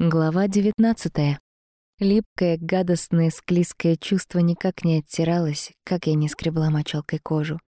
Глава 19. Липкое, гадостное, склизкое чувство никак не оттиралось, как я не скребла мочалкой кожу.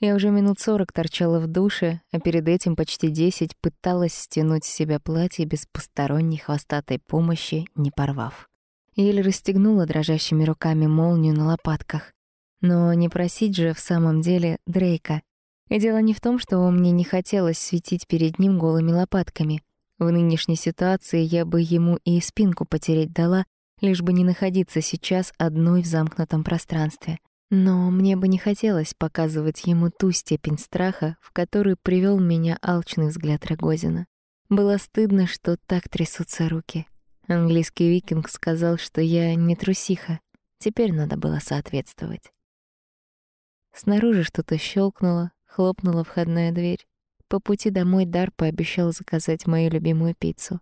Я уже минут сорок торчала в душе, а перед этим почти десять пыталась стянуть с себя платье без посторонней хвостатой помощи, не порвав. Еле расстегнула дрожащими руками молнию на лопатках. Но не просить же в самом деле Дрейка. И дело не в том, что мне не хотелось светить перед ним голыми лопатками — в нынешней ситуации я бы ему и спинку потереть дала, лишь бы не находиться сейчас одной в замкнутом пространстве. Но мне бы не хотелось показывать ему ту степень страха, в которую привел меня алчный взгляд Рогозина. Было стыдно, что так трясутся руки. Английский викинг сказал, что я не трусиха. Теперь надо было соответствовать. Снаружи что-то щелкнуло, хлопнула входная дверь. По пути домой Дар пообещал заказать мою любимую пиццу.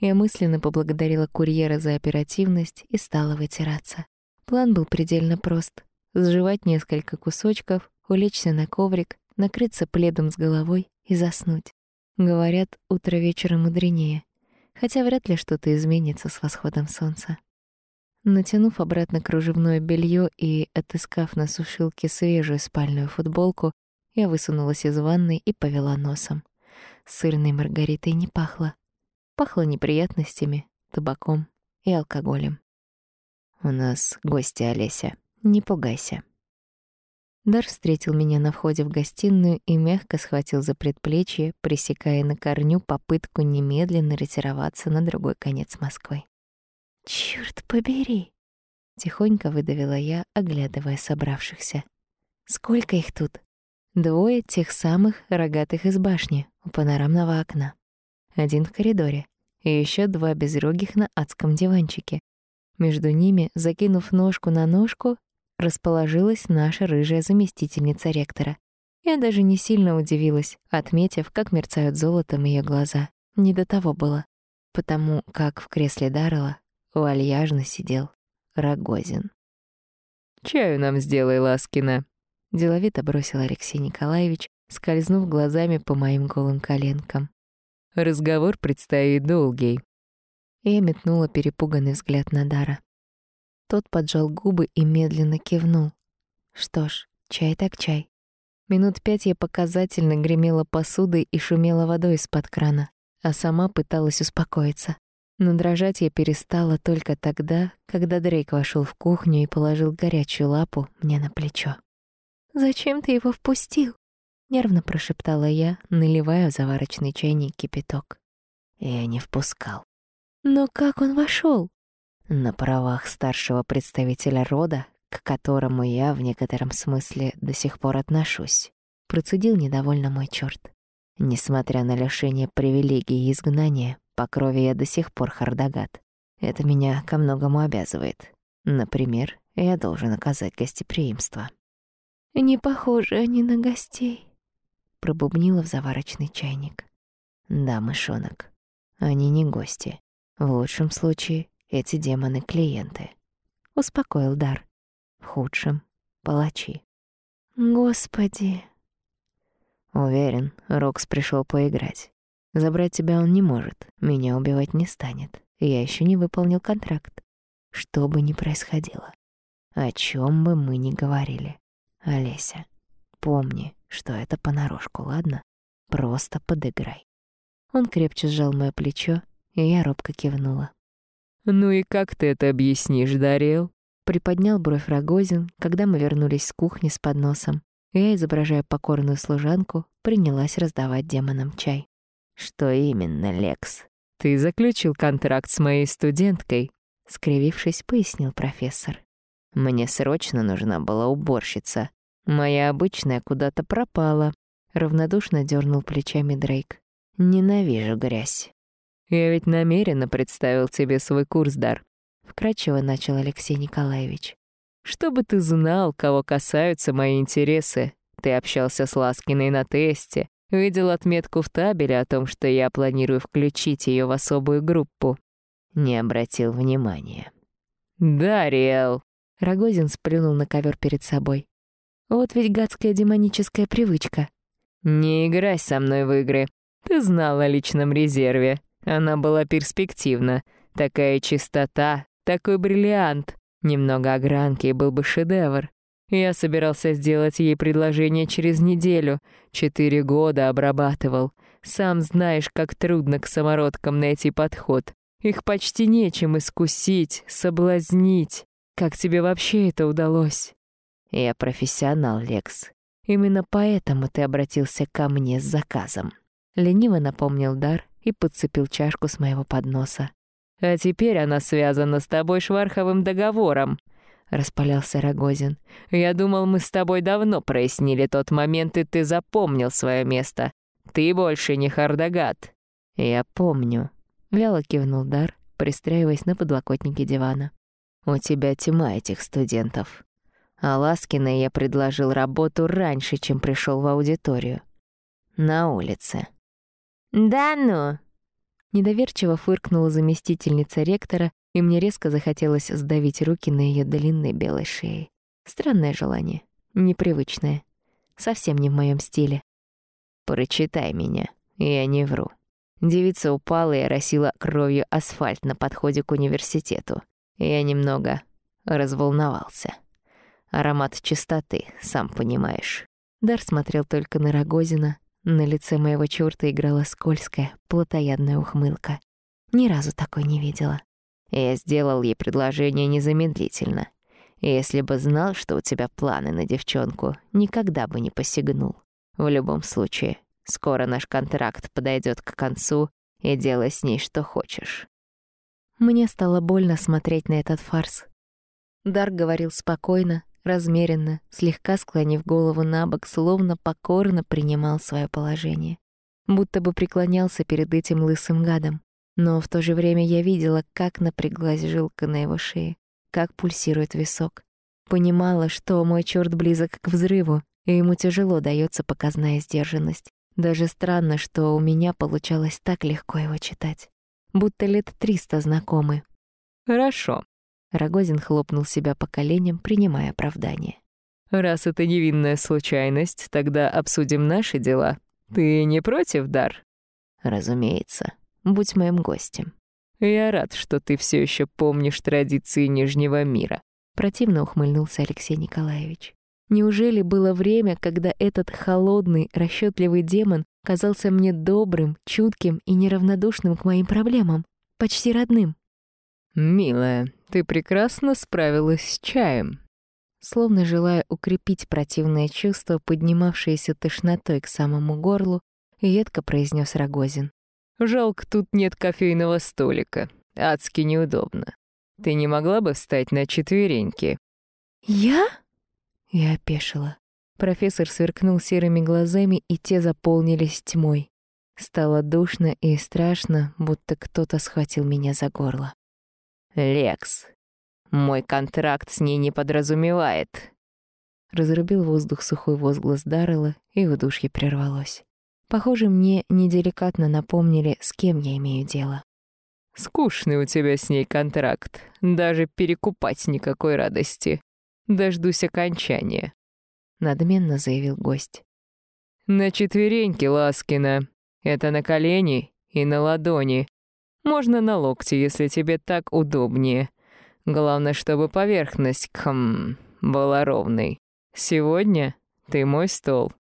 Я мысленно поблагодарила курьера за оперативность и стала вытираться. План был предельно прост. Сживать несколько кусочков, улечься на коврик, накрыться пледом с головой и заснуть. Говорят, утро вечера мудренее. Хотя вряд ли что-то изменится с восходом солнца. Натянув обратно кружевное белье и отыскав на сушилке свежую спальную футболку, я высунулась из ванной и повела носом. Сырной маргаритой не пахло. Пахло неприятностями, табаком и алкоголем. «У нас гости, Олеся. Не пугайся». Дар встретил меня на входе в гостиную и мягко схватил за предплечье, пресекая на корню попытку немедленно ретироваться на другой конец Москвы. «Чёрт побери!» — тихонько выдавила я, оглядывая собравшихся. «Сколько их тут?» Двое тех самых рогатых из башни у панорамного окна. Один в коридоре и еще два безрогих на адском диванчике. Между ними, закинув ножку на ножку, расположилась наша рыжая заместительница ректора. Я даже не сильно удивилась, отметив, как мерцают золотом ее глаза. Не до того было, потому как в кресле Даррела вальяжно сидел Рогозин. «Чаю нам сделай, Ласкина», Деловито бросил Алексей Николаевич, скользнув глазами по моим голым коленкам. Разговор предстоит долгий. Я метнула перепуганный взгляд на Дара. Тот поджал губы и медленно кивнул. Что ж, чай так чай. Минут пять я показательно гремела посудой и шумела водой из-под крана, а сама пыталась успокоиться. Но дрожать я перестала только тогда, когда Дрейк вошел в кухню и положил горячую лапу мне на плечо. «Зачем ты его впустил?» — нервно прошептала я, наливая в заварочный чайник кипяток. Я не впускал. «Но как он вошел? На правах старшего представителя рода, к которому я в некотором смысле до сих пор отношусь, процедил недовольно мой чёрт. Несмотря на лишение привилегий и изгнания, по крови я до сих пор хардагат. Это меня ко многому обязывает. Например, я должен оказать гостеприимство. «Не похожи они на гостей», — пробубнила в заварочный чайник. «Да, мышонок, они не гости. В лучшем случае эти демоны — клиенты», — успокоил Дар. В худшем — палачи. «Господи!» Уверен, Рокс пришел поиграть. Забрать тебя он не может, меня убивать не станет. Я еще не выполнил контракт. Что бы ни происходило, о чем бы мы ни говорили, Олеся, помни, что это понарошку, ладно? Просто подыграй. Он крепче сжал моё плечо, и я робко кивнула. «Ну и как ты это объяснишь, Дарил?» Приподнял бровь Рогозин, когда мы вернулись с кухни с подносом. Я, изображая покорную служанку, принялась раздавать демонам чай. «Что именно, Лекс?» «Ты заключил контракт с моей студенткой», — скривившись, пояснил профессор. «Мне срочно нужна была уборщица, Моя обычная куда-то пропала. Равнодушно дернул плечами Дрейк. Ненавижу грязь. Я ведь намеренно представил тебе свой курс, Дар. Вкратчиво начал Алексей Николаевич. Чтобы ты знал, кого касаются мои интересы. Ты общался с Ласкиной на тесте, видел отметку в табеле о том, что я планирую включить ее в особую группу. Не обратил внимания. «Дариэл!» Рогозин сплюнул на ковер перед собой. Вот ведь гадская демоническая привычка. «Не играй со мной в игры. Ты знала о личном резерве. Она была перспективна. Такая чистота, такой бриллиант. Немного огранки и был бы шедевр. Я собирался сделать ей предложение через неделю. Четыре года обрабатывал. Сам знаешь, как трудно к самородкам найти подход. Их почти нечем искусить, соблазнить. Как тебе вообще это удалось? Я профессионал, Лекс. Именно поэтому ты обратился ко мне с заказом. Лениво напомнил Дар и подцепил чашку с моего подноса. А теперь она связана с тобой шварховым договором. — распалялся Рогозин. «Я думал, мы с тобой давно прояснили тот момент, и ты запомнил свое место. Ты больше не Хардагат». «Я помню», — вяло кивнул Дар, пристраиваясь на подлокотнике дивана. «У тебя тьма этих студентов. А Ласкиной я предложил работу раньше, чем пришел в аудиторию. На улице». «Да ну!» Недоверчиво фыркнула заместительница ректора, и мне резко захотелось сдавить руки на ее длинной белой шее. Странное желание, непривычное, совсем не в моем стиле. «Прочитай меня, я не вру». Девица упала и оросила кровью асфальт на подходе к университету. Я немного разволновался. Аромат чистоты, сам понимаешь. Дар смотрел только на Рогозина. На лице моего чёрта играла скользкая, плотоядная ухмылка. Ни разу такой не видела. Я сделал ей предложение незамедлительно. Если бы знал, что у тебя планы на девчонку, никогда бы не посягнул. В любом случае, скоро наш контракт подойдет к концу, и делай с ней что хочешь. Мне стало больно смотреть на этот фарс. Дар говорил спокойно, размеренно, слегка склонив голову на бок, словно покорно принимал свое положение. Будто бы преклонялся перед этим лысым гадом. Но в то же время я видела, как напряглась жилка на его шее, как пульсирует висок. Понимала, что мой чёрт близок к взрыву, и ему тяжело даётся показная сдержанность. Даже странно, что у меня получалось так легко его читать. Будто лет триста знакомы. «Хорошо», — Рогозин хлопнул себя по коленям, принимая оправдание. «Раз это невинная случайность, тогда обсудим наши дела. Ты не против, Дар?» «Разумеется», Будь моим гостем. Я рад, что ты все еще помнишь традиции Нижнего мира. Противно ухмыльнулся Алексей Николаевич. Неужели было время, когда этот холодный, расчетливый демон казался мне добрым, чутким и неравнодушным к моим проблемам, почти родным? «Милая, ты прекрасно справилась с чаем». Словно желая укрепить противное чувство, поднимавшееся тошнотой к самому горлу, едко произнес Рогозин. Жалко, тут нет кофейного столика. Адски неудобно. Ты не могла бы встать на четвереньки?» «Я?» Я опешила. Профессор сверкнул серыми глазами, и те заполнились тьмой. Стало душно и страшно, будто кто-то схватил меня за горло. «Лекс, мой контракт с ней не подразумевает». Разрубил воздух сухой возглас Даррелла, и удушье прервалось. Похоже, мне неделикатно напомнили, с кем я имею дело. «Скучный у тебя с ней контракт. Даже перекупать никакой радости. Дождусь окончания», — надменно заявил гость. «На четвереньки, Ласкина. Это на колени и на ладони. Можно на локти, если тебе так удобнее. Главное, чтобы поверхность, хм, была ровной. Сегодня ты мой стол,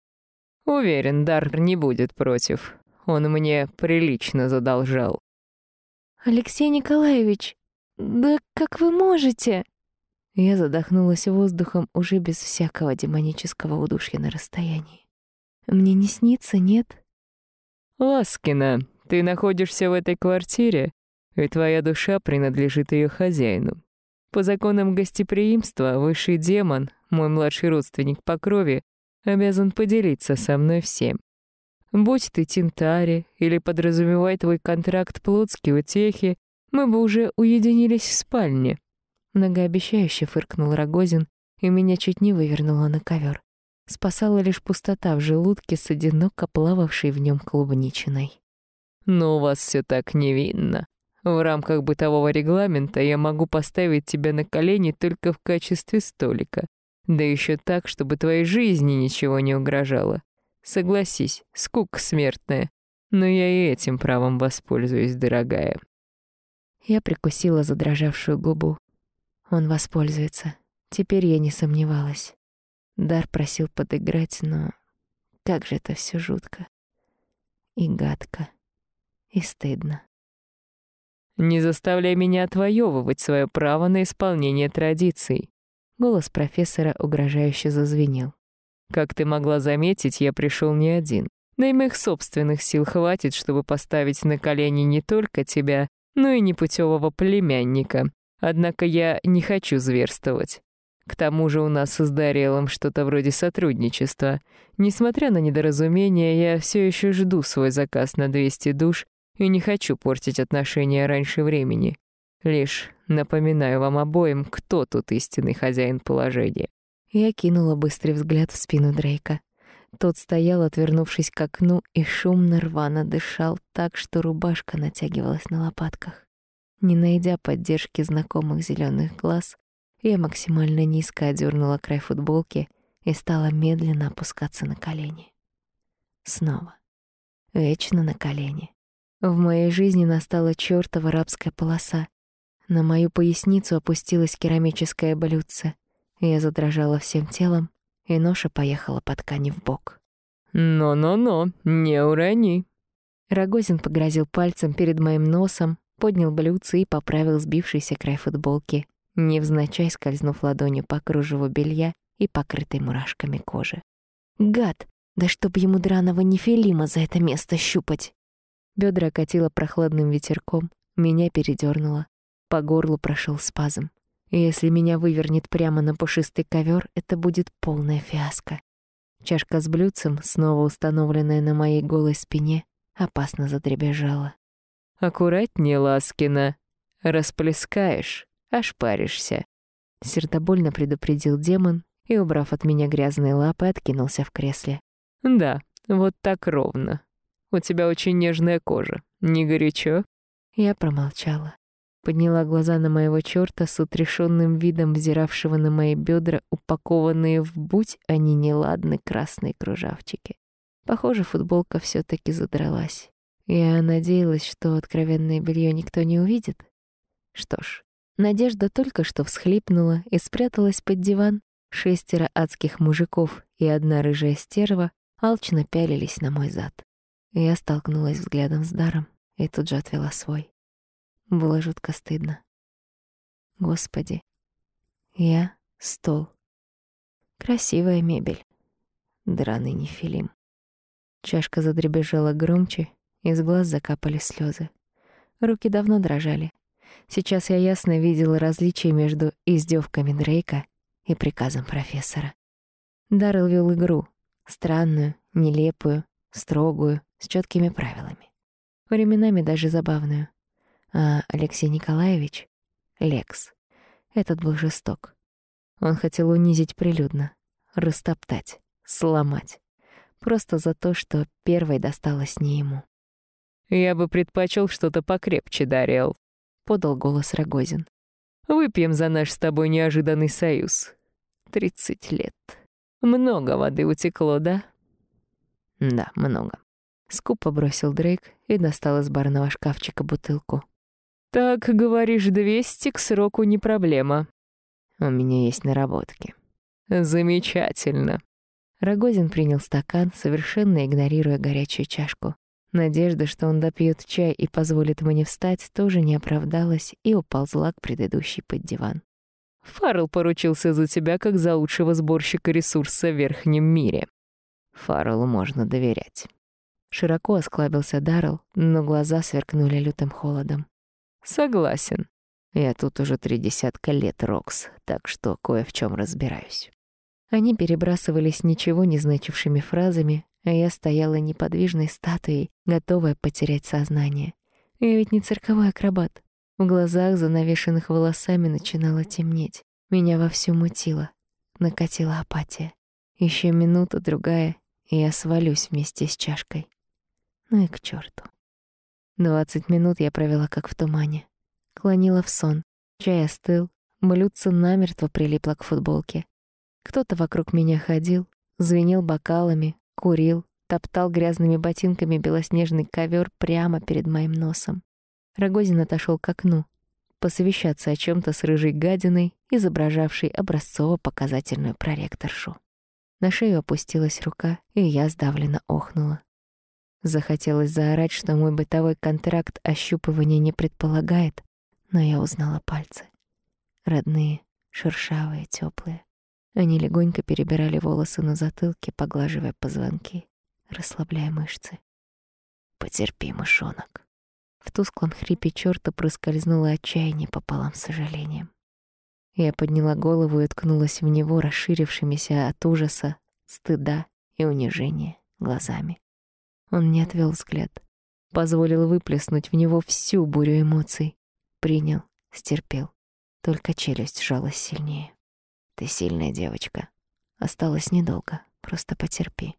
Уверен, Дар не будет против. Он мне прилично задолжал. «Алексей Николаевич, да как вы можете?» Я задохнулась воздухом уже без всякого демонического удушья на расстоянии. «Мне не снится, нет?» «Ласкина, ты находишься в этой квартире, и твоя душа принадлежит ее хозяину. По законам гостеприимства высший демон, мой младший родственник по крови, обязан поделиться со мной всем. Будь ты Тинтари или подразумевай твой контракт плотские утехи, мы бы уже уединились в спальне. Многообещающе фыркнул Рогозин, и меня чуть не вывернуло на ковер. Спасала лишь пустота в желудке с одиноко плававшей в нем клубничиной. «Но у вас все так невинно. В рамках бытового регламента я могу поставить тебя на колени только в качестве столика. Да еще так, чтобы твоей жизни ничего не угрожало. Согласись, скука смертная. Но я и этим правом воспользуюсь, дорогая. Я прикусила задрожавшую губу. Он воспользуется. Теперь я не сомневалась. Дар просил подыграть, но как же это все жутко. И гадко. И стыдно. «Не заставляй меня отвоевывать свое право на исполнение традиций», Голос профессора угрожающе зазвенел. «Как ты могла заметить, я пришел не один. Но и моих собственных сил хватит, чтобы поставить на колени не только тебя, но и непутевого племянника. Однако я не хочу зверствовать. К тому же у нас с Дариэлом что-то вроде сотрудничества. Несмотря на недоразумение, я все еще жду свой заказ на 200 душ и не хочу портить отношения раньше времени. Лишь напоминаю вам обоим, кто тут истинный хозяин положения. Я кинула быстрый взгляд в спину Дрейка. Тот стоял, отвернувшись к окну, и шумно рвано дышал так, что рубашка натягивалась на лопатках. Не найдя поддержки знакомых зеленых глаз, я максимально низко одернула край футболки и стала медленно опускаться на колени. Снова. Вечно на колени. В моей жизни настала чёртова рабская полоса, на мою поясницу опустилась керамическое блюдце. Я задрожала всем телом, и ноша поехала по ткани в бок. «Но-но-но, не урони!» Рогозин погрозил пальцем перед моим носом, поднял блюдце и поправил сбившийся край футболки, невзначай скользнув ладонью по кружеву белья и покрытой мурашками кожи. «Гад! Да чтоб ему драного нефилима за это место щупать!» Бедра окатило прохладным ветерком, меня передернуло. По горлу прошел спазм. И если меня вывернет прямо на пушистый ковер, это будет полная фиаско. Чашка с блюдцем, снова установленная на моей голой спине, опасно задребезжала. «Аккуратнее, Ласкина. Расплескаешь, ошпаришься», — сердобольно предупредил демон и, убрав от меня грязные лапы, откинулся в кресле. «Да, вот так ровно. У тебя очень нежная кожа. Не горячо?» Я промолчала подняла глаза на моего чёрта с отрешенным видом взиравшего на мои бедра, упакованные в будь они неладны красные кружавчики. Похоже, футболка все таки задралась. Я надеялась, что откровенное белье никто не увидит. Что ж, Надежда только что всхлипнула и спряталась под диван. Шестеро адских мужиков и одна рыжая стерва алчно пялились на мой зад. Я столкнулась взглядом с даром и тут же отвела свой. Было жутко стыдно. Господи. Я — стол. Красивая мебель. Драный нефилим. Чашка задребезжала громче, из глаз закапали слезы. Руки давно дрожали. Сейчас я ясно видела различие между издевками Дрейка и приказом профессора. Даррелл вел игру. Странную, нелепую, строгую, с четкими правилами. Временами даже забавную. А Алексей Николаевич, Лекс, этот был жесток. Он хотел унизить прилюдно, растоптать, сломать. Просто за то, что первой досталось не ему. «Я бы предпочел что-то покрепче, Дариэл», — подал голос Рогозин. «Выпьем за наш с тобой неожиданный союз. Тридцать лет. Много воды утекло, да?» «Да, много». Скупо бросил Дрейк и достал из барного шкафчика бутылку. «Так, говоришь, двести к сроку не проблема». «У меня есть наработки». «Замечательно». Рогозин принял стакан, совершенно игнорируя горячую чашку. Надежда, что он допьет чай и позволит мне встать, тоже не оправдалась и уползла к предыдущей под диван. «Фаррелл поручился за тебя как за лучшего сборщика ресурса в Верхнем мире». «Фарреллу можно доверять». Широко осклабился Даррелл, но глаза сверкнули лютым холодом. Согласен. Я тут уже три десятка лет, Рокс, так что кое в чем разбираюсь. Они перебрасывались ничего не значившими фразами, а я стояла неподвижной статуей, готовая потерять сознание. Я ведь не цирковой акробат. В глазах, занавешенных волосами, начинало темнеть. Меня вовсю мутило. Накатила апатия. Еще минута, другая, и я свалюсь вместе с чашкой. Ну и к черту. Двадцать минут я провела как в тумане. Клонила в сон. Чай остыл, блюдце намертво прилипло к футболке. Кто-то вокруг меня ходил, звенел бокалами, курил, топтал грязными ботинками белоснежный ковер прямо перед моим носом. Рогозин отошел к окну, посовещаться о чем то с рыжей гадиной, изображавшей образцово-показательную проректоршу. На шею опустилась рука, и я сдавленно охнула. Захотелось заорать, что мой бытовой контракт ощупывания не предполагает, но я узнала пальцы. Родные, шершавые, теплые. Они легонько перебирали волосы на затылке, поглаживая позвонки, расслабляя мышцы. «Потерпи, мышонок». В тусклом хрипе чёрта проскользнуло отчаяние пополам с сожалением. Я подняла голову и уткнулась в него расширившимися от ужаса, стыда и унижения глазами. Он не отвел взгляд, позволил выплеснуть в него всю бурю эмоций. Принял, стерпел. Только челюсть сжалась сильнее. Ты сильная девочка. Осталось недолго. Просто потерпи.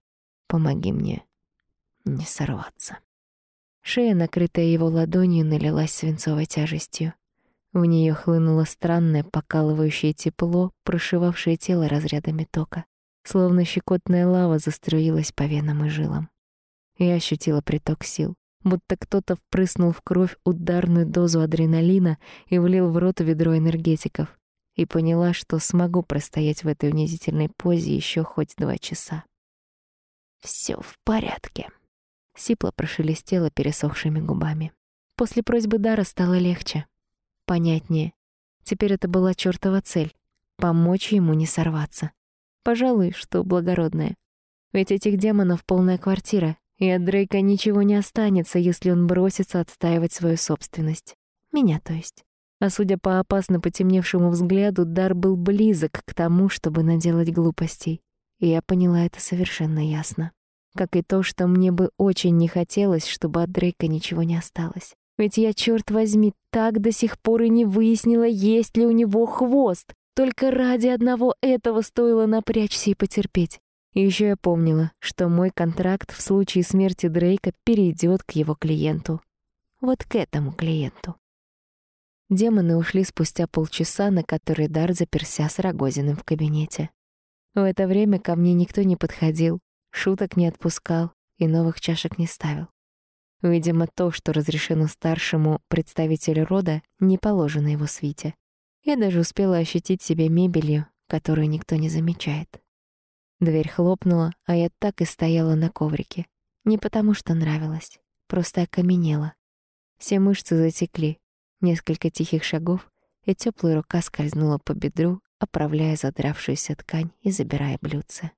Помоги мне не сорваться. Шея, накрытая его ладонью, налилась свинцовой тяжестью. В нее хлынуло странное покалывающее тепло, прошивавшее тело разрядами тока. Словно щекотная лава заструилась по венам и жилам. Я ощутила приток сил, будто кто-то впрыснул в кровь ударную дозу адреналина и влил в рот ведро энергетиков, и поняла, что смогу простоять в этой унизительной позе еще хоть два часа. Все в порядке», — сипло прошелестело пересохшими губами. После просьбы Дара стало легче, понятнее. Теперь это была чёртова цель — помочь ему не сорваться. Пожалуй, что благородное. Ведь этих демонов полная квартира, и от Дрейка ничего не останется, если он бросится отстаивать свою собственность. Меня, то есть. А судя по опасно потемневшему взгляду, Дар был близок к тому, чтобы наделать глупостей. И я поняла это совершенно ясно. Как и то, что мне бы очень не хотелось, чтобы от Дрейка ничего не осталось. Ведь я, черт возьми, так до сих пор и не выяснила, есть ли у него хвост. Только ради одного этого стоило напрячься и потерпеть. И еще я помнила, что мой контракт в случае смерти Дрейка перейдет к его клиенту. Вот к этому клиенту. Демоны ушли спустя полчаса, на который Дар заперся с Рогозиным в кабинете. В это время ко мне никто не подходил, шуток не отпускал и новых чашек не ставил. Видимо, то, что разрешено старшему представителю рода, не положено его свите. Я даже успела ощутить себя мебелью, которую никто не замечает. Дверь хлопнула, а я так и стояла на коврике. Не потому что нравилось, просто окаменела. Все мышцы затекли. Несколько тихих шагов, и теплая рука скользнула по бедру, оправляя задравшуюся ткань и забирая блюдце.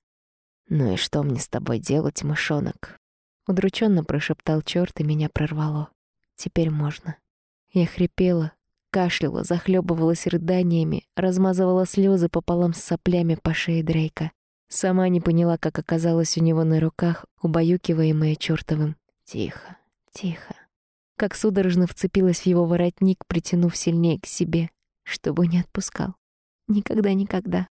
«Ну и что мне с тобой делать, мышонок?» Удрученно прошептал черт, и меня прорвало. Теперь можно. Я хрипела, кашляла, захлебывалась рыданиями, размазывала слезы пополам с соплями по шее Дрейка. Сама не поняла, как оказалась у него на руках, убаюкиваемая чертовым. Тихо, тихо. Как судорожно вцепилась в его воротник, притянув сильнее к себе, чтобы не отпускал. Никогда-никогда.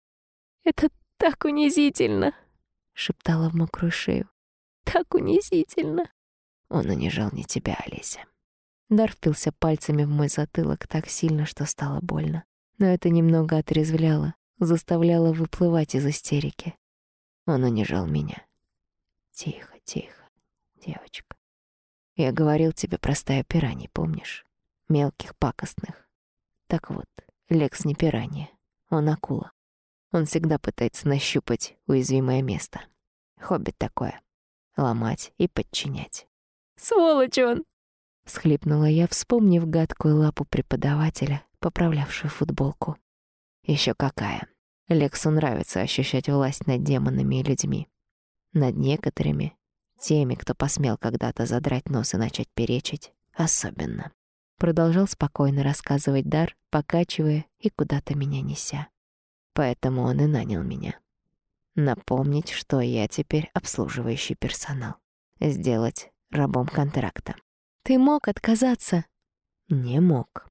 «Это так унизительно!» — шептала в мокрую шею. Так унизительно. Он унижал не тебя, Олеся. Дар впился пальцами в мой затылок так сильно, что стало больно. Но это немного отрезвляло, заставляло выплывать из истерики. Он унижал меня. Тихо, тихо, девочка. Я говорил тебе про стаю пираний, помнишь? Мелких, пакостных. Так вот, Лекс не пиранья, он акула. Он всегда пытается нащупать уязвимое место. Хобби такое ломать и подчинять. «Сволочь он!» — всхлипнула я, вспомнив гадкую лапу преподавателя, поправлявшую футболку. Еще какая. Лексу нравится ощущать власть над демонами и людьми. Над некоторыми, теми, кто посмел когда-то задрать нос и начать перечить, особенно. Продолжал спокойно рассказывать Дар, покачивая и куда-то меня неся. Поэтому он и нанял меня. Напомнить, что я теперь обслуживающий персонал. Сделать рабом контракта. Ты мог отказаться? Не мог.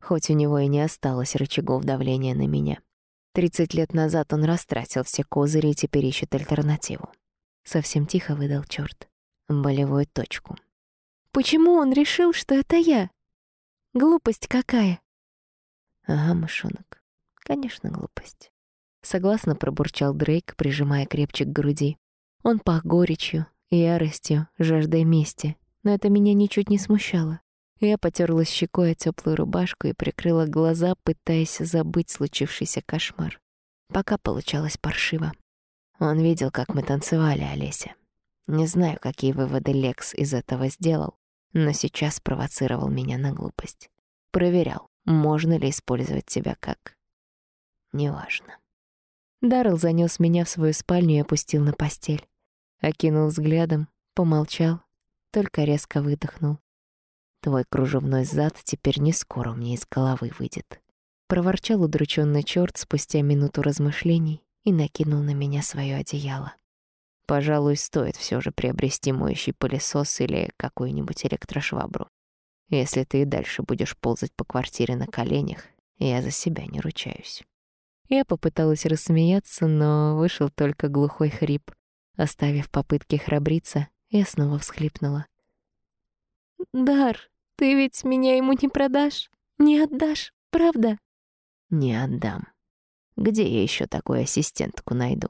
Хоть у него и не осталось рычагов давления на меня. Тридцать лет назад он растратил все козыри и теперь ищет альтернативу. Совсем тихо выдал чёрт. Болевую точку. Почему он решил, что это я? Глупость какая? Ага, мышонок. Конечно, глупость. Согласно пробурчал Дрейк, прижимая крепче к груди. Он пах горечью, яростью, жаждой мести, но это меня ничуть не смущало. Я потерлась щекой о теплую рубашку и прикрыла глаза, пытаясь забыть случившийся кошмар. Пока получалось паршиво. Он видел, как мы танцевали, Олеся. Не знаю, какие выводы Лекс из этого сделал, но сейчас провоцировал меня на глупость. Проверял, можно ли использовать тебя как... Неважно. Даррелл занёс меня в свою спальню и опустил на постель. Окинул взглядом, помолчал, только резко выдохнул. Твой кружевной зад теперь не скоро мне из головы выйдет. Проворчал удрученный чёрт спустя минуту размышлений и накинул на меня своё одеяло. Пожалуй, стоит всё же приобрести моющий пылесос или какую-нибудь электрошвабру. Если ты и дальше будешь ползать по квартире на коленях, я за себя не ручаюсь. Я попыталась рассмеяться, но вышел только глухой хрип. Оставив попытки храбриться, я снова всхлипнула. «Дар, ты ведь меня ему не продашь? Не отдашь, правда?» «Не отдам. Где я еще такую ассистентку найду?»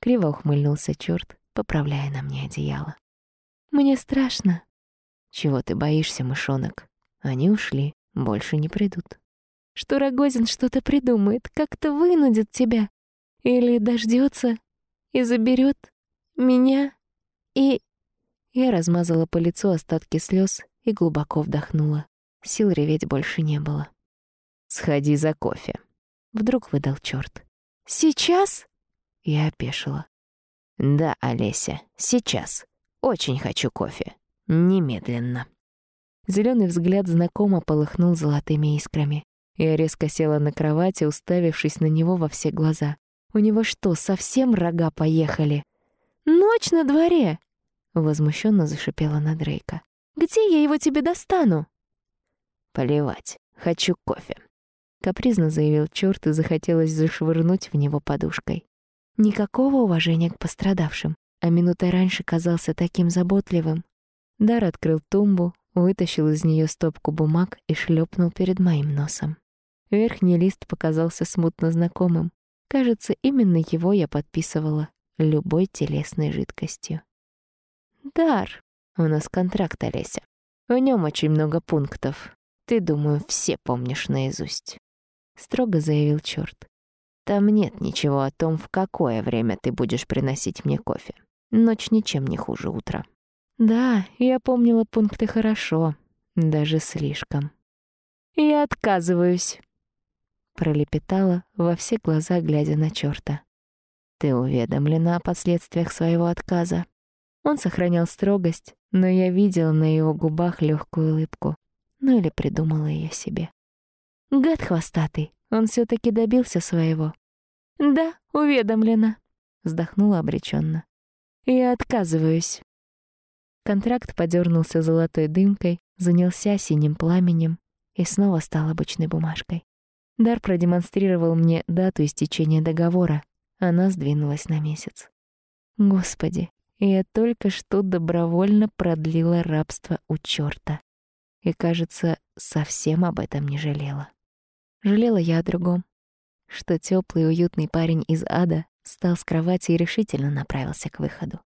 Криво ухмыльнулся чёрт, поправляя на мне одеяло. «Мне страшно». «Чего ты боишься, мышонок? Они ушли, больше не придут» что Рогозин что-то придумает, как-то вынудит тебя. Или дождется и заберет меня и... Я размазала по лицу остатки слез и глубоко вдохнула. Сил реветь больше не было. «Сходи за кофе», — вдруг выдал чёрт. «Сейчас?» — я опешила. «Да, Олеся, сейчас. Очень хочу кофе. Немедленно». Зелёный взгляд знакомо полыхнул золотыми искрами. Я резко села на кровати, уставившись на него во все глаза. У него что, совсем рога поехали? Ночь на дворе! Возмущенно зашипела на Дрейка. Где я его тебе достану? Поливать. Хочу кофе. Капризно заявил чёрт и захотелось зашвырнуть в него подушкой. Никакого уважения к пострадавшим, а минутой раньше казался таким заботливым. Дар открыл тумбу, вытащил из нее стопку бумаг и шлепнул перед моим носом. Верхний лист показался смутно знакомым. Кажется, именно его я подписывала любой телесной жидкостью. «Дар, у нас контракт, Олеся. В нем очень много пунктов. Ты, думаю, все помнишь наизусть», — строго заявил чёрт. «Там нет ничего о том, в какое время ты будешь приносить мне кофе. Ночь ничем не хуже утра». «Да, я помнила пункты хорошо, даже слишком». «Я отказываюсь», пролепетала во все глаза, глядя на чёрта. «Ты уведомлена о последствиях своего отказа». Он сохранял строгость, но я видела на его губах легкую улыбку. Ну или придумала её себе. Гад хвостатый, он все таки добился своего. «Да, уведомлена», — вздохнула обреченно. «Я отказываюсь». Контракт подернулся золотой дымкой, занялся синим пламенем и снова стал обычной бумажкой. Дар продемонстрировал мне дату истечения договора. Она сдвинулась на месяц. Господи, я только что добровольно продлила рабство у чёрта. И, кажется, совсем об этом не жалела. Жалела я о другом. Что тёплый уютный парень из ада встал с кровати и решительно направился к выходу.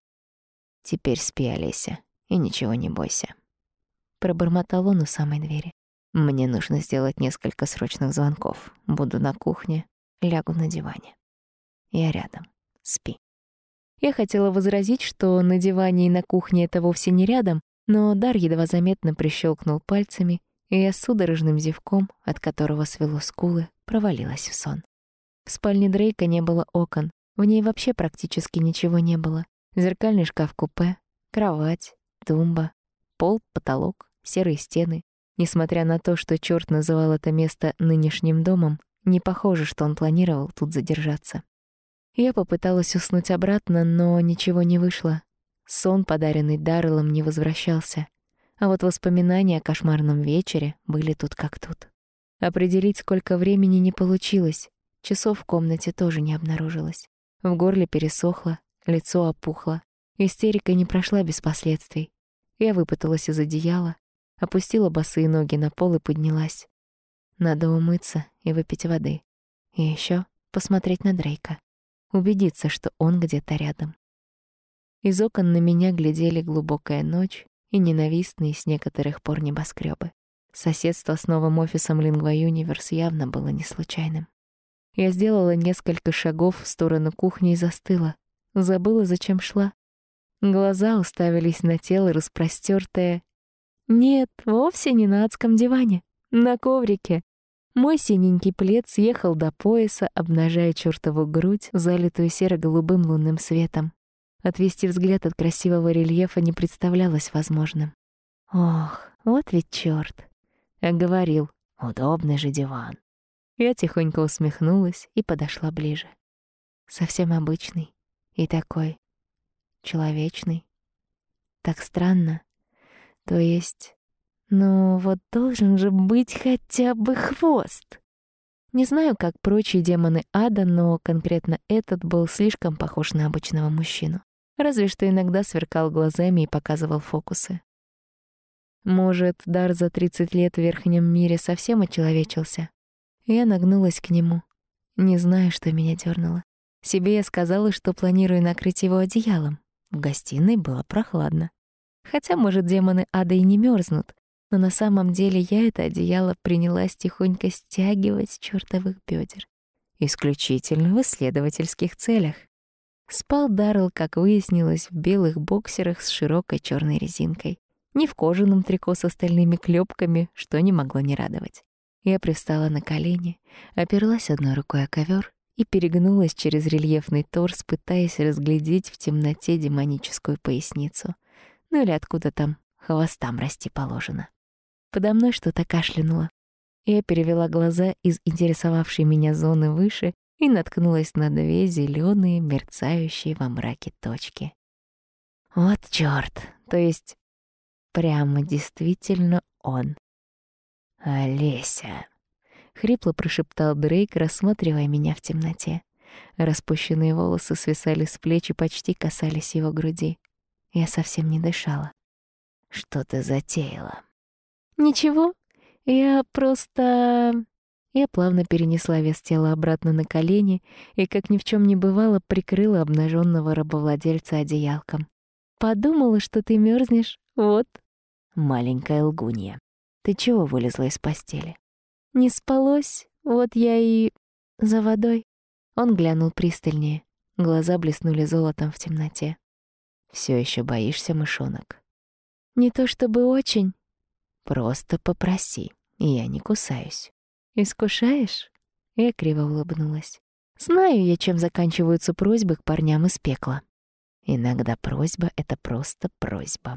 «Теперь спи, Олеся, и ничего не бойся», — пробормотал он у самой двери. Мне нужно сделать несколько срочных звонков. Буду на кухне, лягу на диване. Я рядом. Спи. Я хотела возразить, что на диване и на кухне это вовсе не рядом, но Дар едва заметно прищелкнул пальцами, и я судорожным зевком, от которого свело скулы, провалилась в сон. В спальне Дрейка не было окон, в ней вообще практически ничего не было. Зеркальный шкаф-купе, кровать, тумба, пол, потолок, серые стены, Несмотря на то, что чёрт называл это место нынешним домом, не похоже, что он планировал тут задержаться. Я попыталась уснуть обратно, но ничего не вышло. Сон, подаренный Дарреллом, не возвращался. А вот воспоминания о кошмарном вечере были тут как тут. Определить, сколько времени, не получилось. Часов в комнате тоже не обнаружилось. В горле пересохло, лицо опухло. Истерика не прошла без последствий. Я выпуталась из одеяла, опустила босые ноги на пол и поднялась. Надо умыться и выпить воды. И еще посмотреть на Дрейка. Убедиться, что он где-то рядом. Из окон на меня глядели глубокая ночь и ненавистные с некоторых пор небоскребы. Соседство с новым офисом Universe явно было не случайным. Я сделала несколько шагов в сторону кухни и застыла. Забыла, зачем шла. Глаза уставились на тело, распростёртое. Нет, вовсе не на адском диване. На коврике. Мой синенький плед съехал до пояса, обнажая чёртову грудь, залитую серо-голубым лунным светом. Отвести взгляд от красивого рельефа не представлялось возможным. Ох, вот ведь чёрт. Говорил, удобный же диван. Я тихонько усмехнулась и подошла ближе. Совсем обычный и такой человечный. Так странно. То есть, ну вот должен же быть хотя бы хвост. Не знаю, как прочие демоны ада, но конкретно этот был слишком похож на обычного мужчину. Разве что иногда сверкал глазами и показывал фокусы. Может, дар за 30 лет в верхнем мире совсем очеловечился? Я нагнулась к нему. Не знаю, что меня дернуло. Себе я сказала, что планирую накрыть его одеялом. В гостиной было прохладно. Хотя, может, демоны ада и не мерзнут, но на самом деле я это одеяло принялась тихонько стягивать с чёртовых бедер. Исключительно в исследовательских целях. Спал Даррелл, как выяснилось, в белых боксерах с широкой черной резинкой. Не в кожаном трико с остальными клепками, что не могло не радовать. Я привстала на колени, оперлась одной рукой о ковер и перегнулась через рельефный торс, пытаясь разглядеть в темноте демоническую поясницу. Ну или откуда там хвостам расти положено. Подо мной что-то кашлянуло. Я перевела глаза из интересовавшей меня зоны выше и наткнулась на две зеленые, мерцающие во мраке точки. Вот чёрт, то есть прямо действительно он. «Олеся!» — хрипло прошептал Дрейк, рассматривая меня в темноте. Распущенные волосы свисали с плеч и почти касались его груди. Я совсем не дышала. «Что ты затеяла?» «Ничего, я просто...» Я плавно перенесла вес тела обратно на колени и, как ни в чем не бывало, прикрыла обнаженного рабовладельца одеялком. «Подумала, что ты мерзнешь, вот». Маленькая лгунья. Ты чего вылезла из постели? Не спалось, вот я и... за водой. Он глянул пристальнее. Глаза блеснули золотом в темноте. Все еще боишься мышонок? Не то чтобы очень. Просто попроси, и я не кусаюсь. Искушаешь? Я криво улыбнулась. Знаю я, чем заканчиваются просьбы к парням из пекла. Иногда просьба — это просто просьба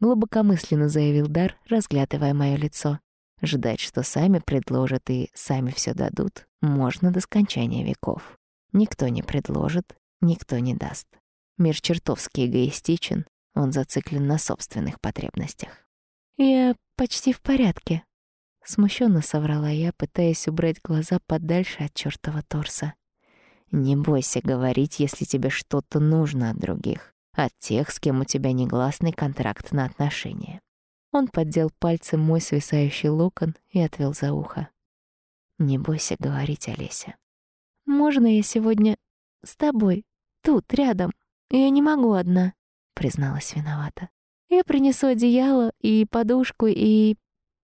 глубокомысленно заявил Дар, разглядывая моё лицо. Ждать, что сами предложат и сами всё дадут, можно до скончания веков. Никто не предложит, никто не даст. Мир чертовски эгоистичен, он зациклен на собственных потребностях. «Я почти в порядке», — смущенно соврала я, пытаясь убрать глаза подальше от чёртова торса. «Не бойся говорить, если тебе что-то нужно от других от тех, с кем у тебя негласный контракт на отношения. Он поддел пальцем мой свисающий локон и отвел за ухо. «Не бойся говорить, Олеся». «Можно я сегодня с тобой, тут, рядом? Я не могу одна», — призналась виновата. «Я принесу одеяло и подушку и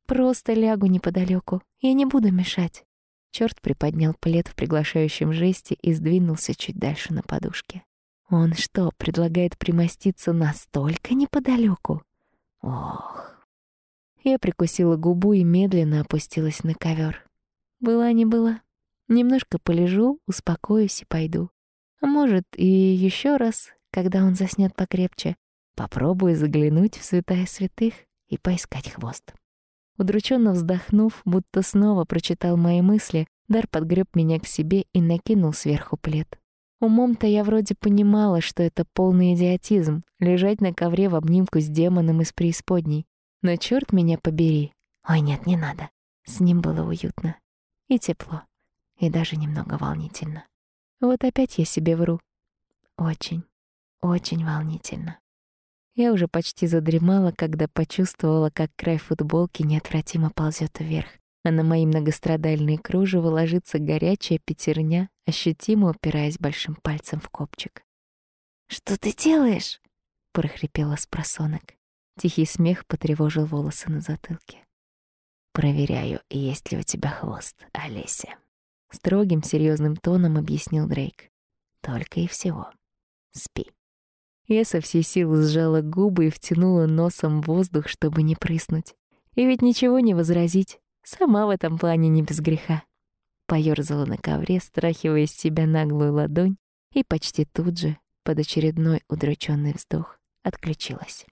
просто лягу неподалеку. Я не буду мешать». Чёрт приподнял плед в приглашающем жесте и сдвинулся чуть дальше на подушке. Он что, предлагает примоститься настолько неподалеку? Ох. Я прикусила губу и медленно опустилась на ковер. Была не была. Немножко полежу, успокоюсь и пойду. А может, и еще раз, когда он заснет покрепче, попробую заглянуть в святая святых и поискать хвост. Удрученно вздохнув, будто снова прочитал мои мысли, Дар подгреб меня к себе и накинул сверху плед. Умом-то я вроде понимала, что это полный идиотизм — лежать на ковре в обнимку с демоном из преисподней. Но черт меня побери. Ой, нет, не надо. С ним было уютно. И тепло. И даже немного волнительно. Вот опять я себе вру. Очень, очень волнительно. Я уже почти задремала, когда почувствовала, как край футболки неотвратимо ползет вверх а на мои многострадальные кружева ложится горячая пятерня, ощутимо упираясь большим пальцем в копчик. «Что ты делаешь?» — прохрипела с просонок. Тихий смех потревожил волосы на затылке. Проверяю, есть ли у тебя хвост, Олеся. Строгим, серьезным тоном объяснил Дрейк. Только и всего. Спи. Я со всей силы сжала губы и втянула носом воздух, чтобы не прыснуть. И ведь ничего не возразить. Сама в этом плане не без греха. Поёрзала на ковре, страхивая из себя наглую ладонь, и почти тут же, под очередной удрученный вздох, отключилась.